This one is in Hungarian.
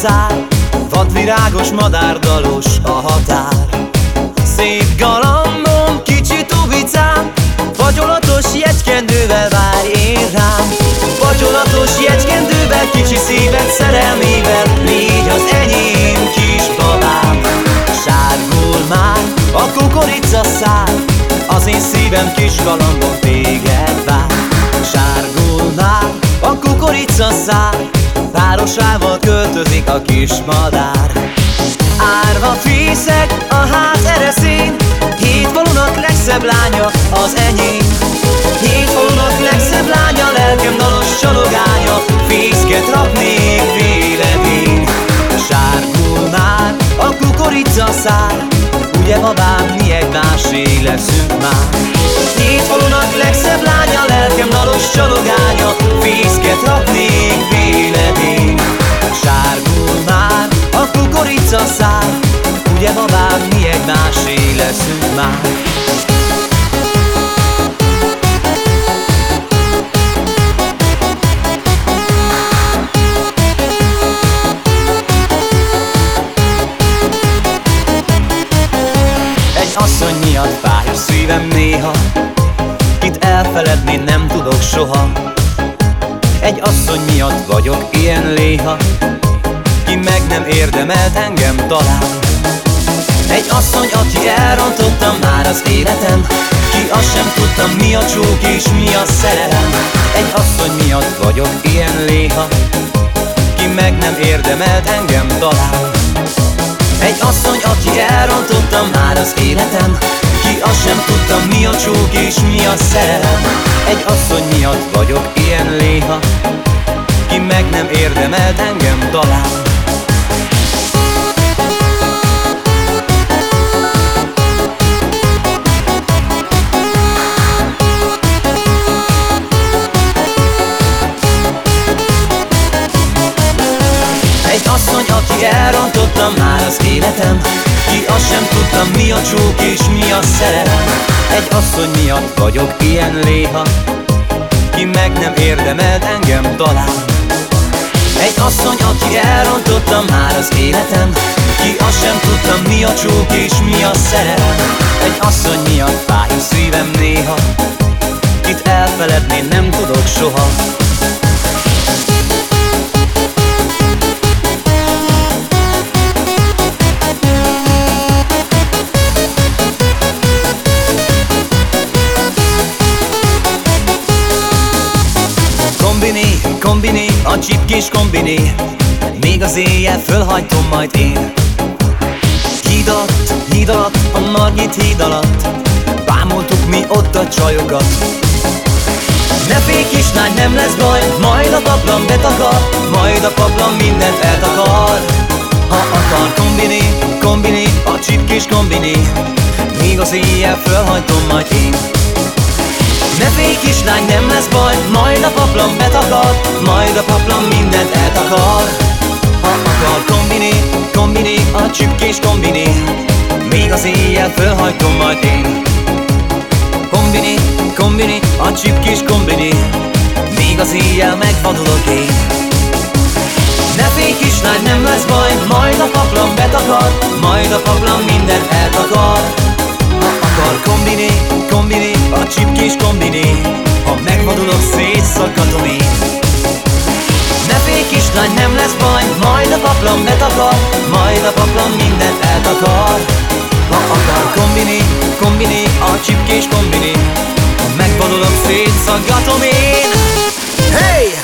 szár. Vadvirágos madárdalos a határ. Szép galambom, kicsi tubicám Fagyolatos jegykendővel várj én rám. Fagyolatos jegykendővel, kicsi szíved szerelmével Légy az enyém kis babám. Sárgul már a kukorica szár Az én szívem kis galambom téged vár. Sárgul már a kukorica szár Párosával költözik a kis madár. Árva fészek a ház ereszén Hét falunak legszebb lánya az enyém. Hét falunak legszebb lánya Lelkem dalos csalogánya Fészket raknék véledén. Sárgul már a kukorica szár Ugye babám, mi egymásé leszünk már. Hét falunak legszebb lánya Lelkem dalos csalogánya már Egy asszony miatt fáj a szívem néha. Kit elfeledni nem tudok soha. Egy asszony miatt vagyok ilyen léha. Ki meg nem érdemelt engem talán asszony, aki elrontotta már az életem Ki azt sem tudtam mi a csók és mi a szerelem. Egy asszony miatt vagyok ilyen léha Ki meg nem érdemelt engem talán. Egy asszony, aki elrontotta már az életem Ki azt sem tudta mi a csók és mi a szerelem. Egy asszony miatt vagyok ilyen léha Ki meg nem érdemelt engem talán asszony, aki elrontotta már az életem Ki azt sem tudta mi a csók és mi a szerelem. Egy asszony miatt vagyok ilyen léha Ki meg nem érdemelt engem talán. Egy asszony, aki elrontotta már az életem Ki azt sem tudta mi a csók és mi a szerelem. Egy asszony miatt fáj a szívem néha Kit elfeledni nem tudok soha Kombiné, a csipkés kombiné. Még az éjjel fölhajtom majd én. Híd alatt, híd alatt, a Margit híd alatt. Bámultuk mi ott a csajokat Ne félj kislány, nem lesz baj Majd a paplan betakar Majd a paplan mindent eltakar. Ha akar kombiné, kombiné, a csipkés kombiné. Még az éjjel fölhajtom majd én ne félj kislány, nem lesz baj, majd a paplan betakar Majd a paplan mindent eltakar. Ha akar kombiné, kombiné, a csükkés kombiné Még az éjjel fölhajtom majd én. Kombiné, kombiné, a csükkés kombiné Még az éjjel megvadulok én betakar Majd a paplan mindent eltakar Ha akar kombiné, kombiné A csipkés kombiné Ha megvadulok, szétszaggatom én Hey!